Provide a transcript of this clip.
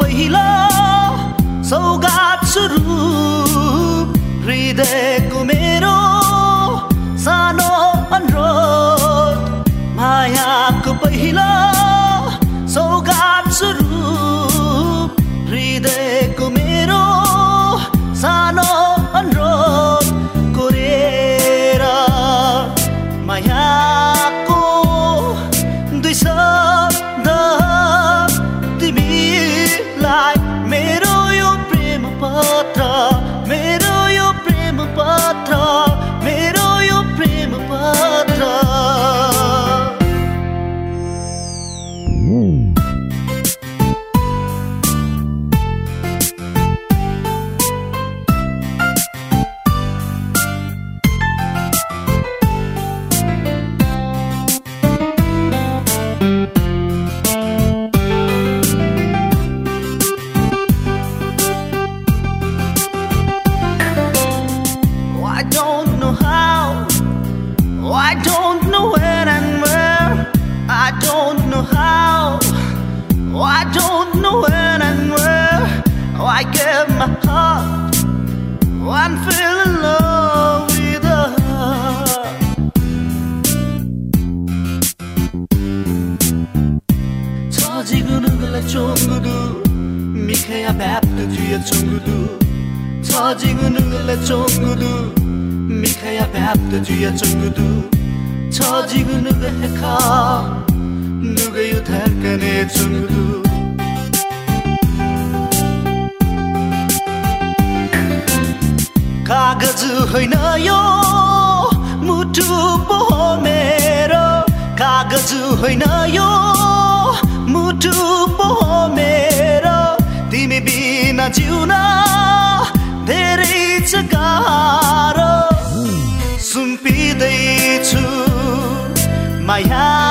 पहिलो सौगात स्वरूप हृदयको मेरो सानो अनुरोध मायाको पहिलो 걸래 쫑구두 미카야 밥도 뒤에 쫑구두 처지구는 걸래 쫑구두 미카야 밥도 뒤에 쫑구두 처지구는 걸 해카 누가 유탈까네 쫑구두 कागज होइन यो मुटु पो हो मेरो कागज होइन यो मुटु मेरो। तिमी बिना जिउन धेरै छ गाह्रो सुम्पिँदैछु माया